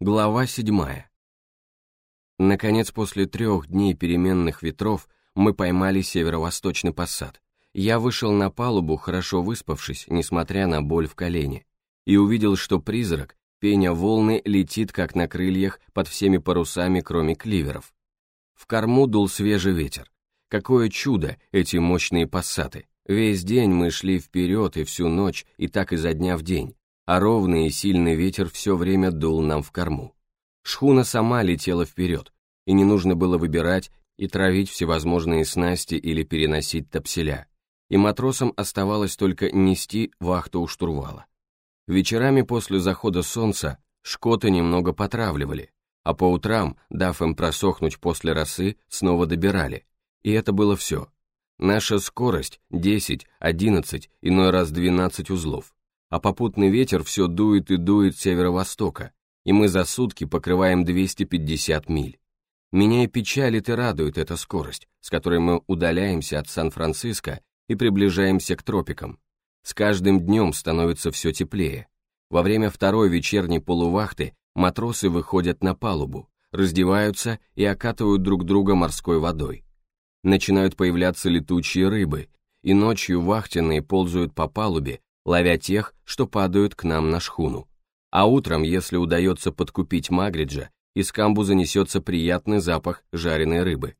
Глава седьмая. Наконец, после трех дней переменных ветров, мы поймали северо-восточный посад. Я вышел на палубу, хорошо выспавшись, несмотря на боль в колене, и увидел, что призрак, пеня волны, летит, как на крыльях, под всеми парусами, кроме кливеров. В корму дул свежий ветер. Какое чудо, эти мощные пассаты. Весь день мы шли вперед и всю ночь, и так изо дня в день а ровный и сильный ветер все время дул нам в корму. Шхуна сама летела вперед, и не нужно было выбирать и травить всевозможные снасти или переносить топселя, и матросам оставалось только нести вахту у штурвала. Вечерами после захода солнца шкоты немного потравливали, а по утрам, дав им просохнуть после росы, снова добирали, и это было все. Наша скорость 10, 11, иной раз 12 узлов а попутный ветер все дует и дует с северо-востока, и мы за сутки покрываем 250 миль. Меня и печалит и радует эта скорость, с которой мы удаляемся от Сан-Франциско и приближаемся к тропикам. С каждым днем становится все теплее. Во время второй вечерней полувахты матросы выходят на палубу, раздеваются и окатывают друг друга морской водой. Начинают появляться летучие рыбы, и ночью вахтенные ползают по палубе, ловя тех, что падают к нам на шхуну. А утром, если удается подкупить Магриджа, из камбуза несется приятный запах жареной рыбы.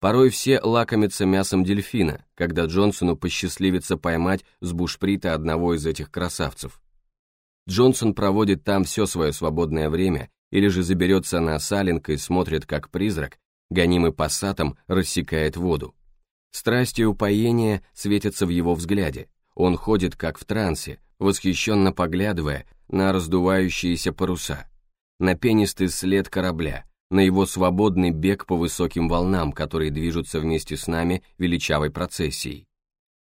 Порой все лакомятся мясом дельфина, когда Джонсону посчастливится поймать с бушприта одного из этих красавцев. Джонсон проводит там все свое свободное время или же заберется на салинг и смотрит, как призрак, гонимый пассатом, рассекает воду. Страсть и упоение светятся в его взгляде, он ходит как в трансе, восхищенно поглядывая на раздувающиеся паруса, на пенистый след корабля, на его свободный бег по высоким волнам, которые движутся вместе с нами величавой процессией.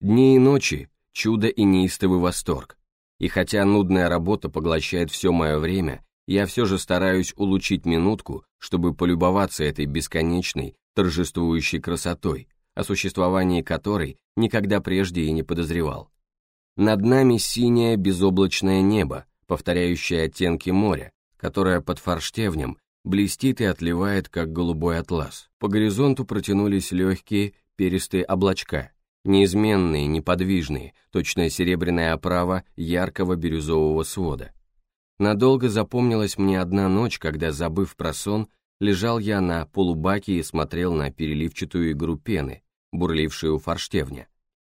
Дни и ночи — чудо и неистовый восторг. И хотя нудная работа поглощает все мое время, я все же стараюсь улучшить минутку, чтобы полюбоваться этой бесконечной, торжествующей красотой, о существовании которой никогда прежде и не подозревал. Над нами синее безоблачное небо, повторяющее оттенки моря, которое под форштевнем блестит и отливает, как голубой атлас. По горизонту протянулись легкие перистые облачка, неизменные, неподвижные, точная серебряная оправа яркого бирюзового свода. Надолго запомнилась мне одна ночь, когда, забыв про сон, лежал я на полубаке и смотрел на переливчатую игру пены, бурлившую у форштевня.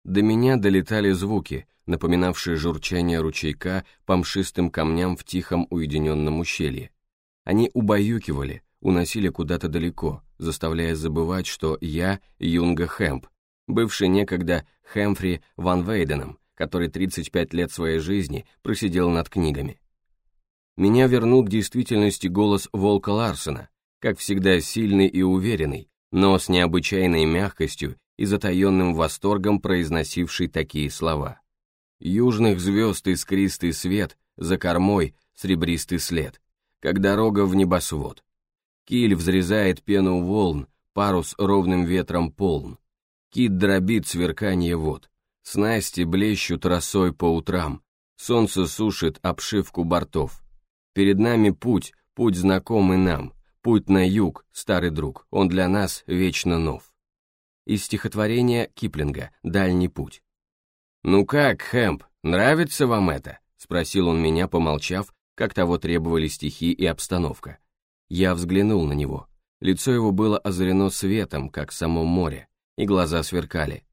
До меня долетали звуки, напоминавшие журчание ручейка по мшистым камням в тихом уединенном ущелье. Они убаюкивали, уносили куда-то далеко, заставляя забывать, что я Юнга Хэмп, бывший некогда Хэмфри Ван Вейденом, который 35 лет своей жизни просидел над книгами. Меня вернул к действительности голос Волка Ларсена, как всегда сильный и уверенный, но с необычайной мягкостью и затаенным восторгом произносивший такие слова. Южных звезд искристый свет, за кормой сребристый след, как дорога в небосвод. Киль взрезает пену волн, парус ровным ветром полн. Кит дробит сверканье вод, снасти блещут росой по утрам, солнце сушит обшивку бортов. Перед нами путь, путь знакомый нам, путь на юг, старый друг, он для нас вечно нов из стихотворения Киплинга «Дальний путь». «Ну как, Хэмп, нравится вам это?» — спросил он меня, помолчав, как того требовали стихи и обстановка. Я взглянул на него. Лицо его было озарено светом, как само море, и глаза сверкали.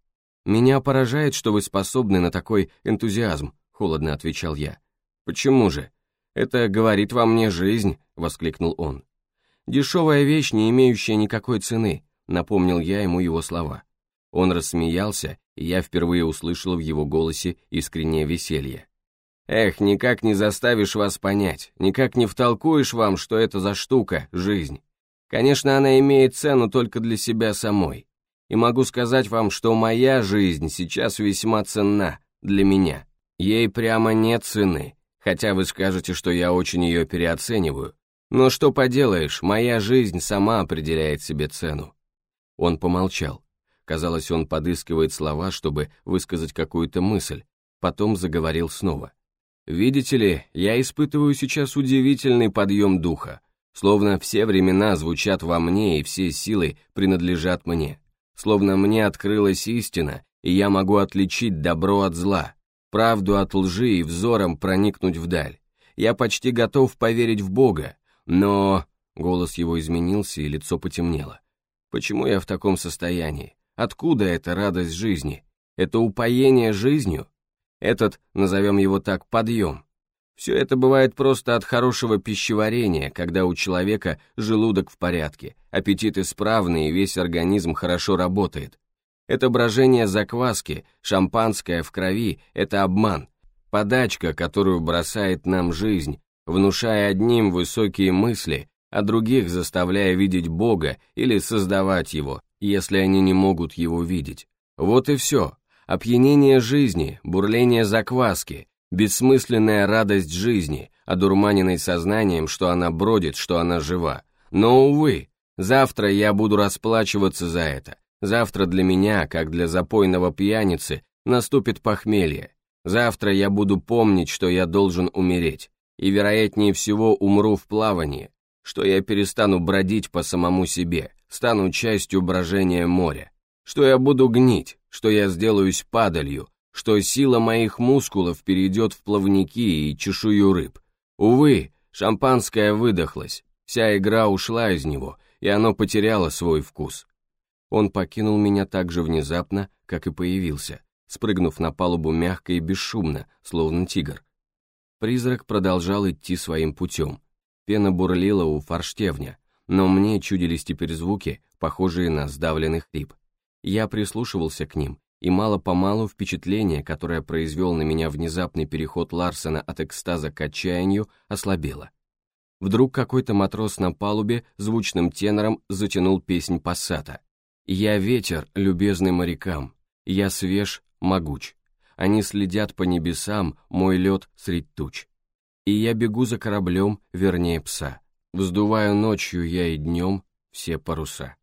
«Меня поражает, что вы способны на такой энтузиазм», — холодно отвечал я. «Почему же? Это говорит во мне жизнь», — воскликнул он. «Дешевая вещь, не имеющая никакой цены, напомнил я ему его слова. Он рассмеялся, и я впервые услышал в его голосе искреннее веселье. «Эх, никак не заставишь вас понять, никак не втолкуешь вам, что это за штука, жизнь. Конечно, она имеет цену только для себя самой. И могу сказать вам, что моя жизнь сейчас весьма ценна для меня. Ей прямо нет цены, хотя вы скажете, что я очень ее переоцениваю. Но что поделаешь, моя жизнь сама определяет себе цену. Он помолчал. Казалось, он подыскивает слова, чтобы высказать какую-то мысль, потом заговорил снова. Видите ли, я испытываю сейчас удивительный подъем духа, словно все времена звучат во мне и все силы принадлежат мне, словно мне открылась истина, и я могу отличить добро от зла, правду от лжи и взором проникнуть вдаль. Я почти готов поверить в Бога, но... Голос его изменился, и лицо потемнело. Почему я в таком состоянии? Откуда эта радость жизни? Это упоение жизнью? Этот, назовем его так, подъем. Все это бывает просто от хорошего пищеварения, когда у человека желудок в порядке, аппетит исправный и весь организм хорошо работает. Это брожение закваски, шампанское в крови – это обман, подачка, которую бросает нам жизнь, внушая одним высокие мысли, а других заставляя видеть Бога или создавать Его, если они не могут Его видеть. Вот и все. Опьянение жизни, бурление закваски, бессмысленная радость жизни, одурманенной сознанием, что она бродит, что она жива. Но, увы, завтра я буду расплачиваться за это. Завтра для меня, как для запойного пьяницы, наступит похмелье. Завтра я буду помнить, что я должен умереть, и, вероятнее всего, умру в плавании, что я перестану бродить по самому себе, стану частью брожения моря, что я буду гнить, что я сделаюсь падалью, что сила моих мускулов перейдет в плавники и чешую рыб. Увы, шампанское выдохлось, вся игра ушла из него, и оно потеряло свой вкус. Он покинул меня так же внезапно, как и появился, спрыгнув на палубу мягко и бесшумно, словно тигр. Призрак продолжал идти своим путем, Пена бурлила у форштевня, но мне чудились теперь звуки, похожие на сдавленный хрип. Я прислушивался к ним, и мало-помалу впечатление, которое произвел на меня внезапный переход Ларсена от экстаза к отчаянию, ослабело. Вдруг какой-то матрос на палубе звучным тенором затянул песнь пассата. «Я ветер, любезный морякам, я свеж, могуч. Они следят по небесам, мой лед средь туч и я бегу за кораблем, вернее пса. Вздуваю ночью я и днем все паруса.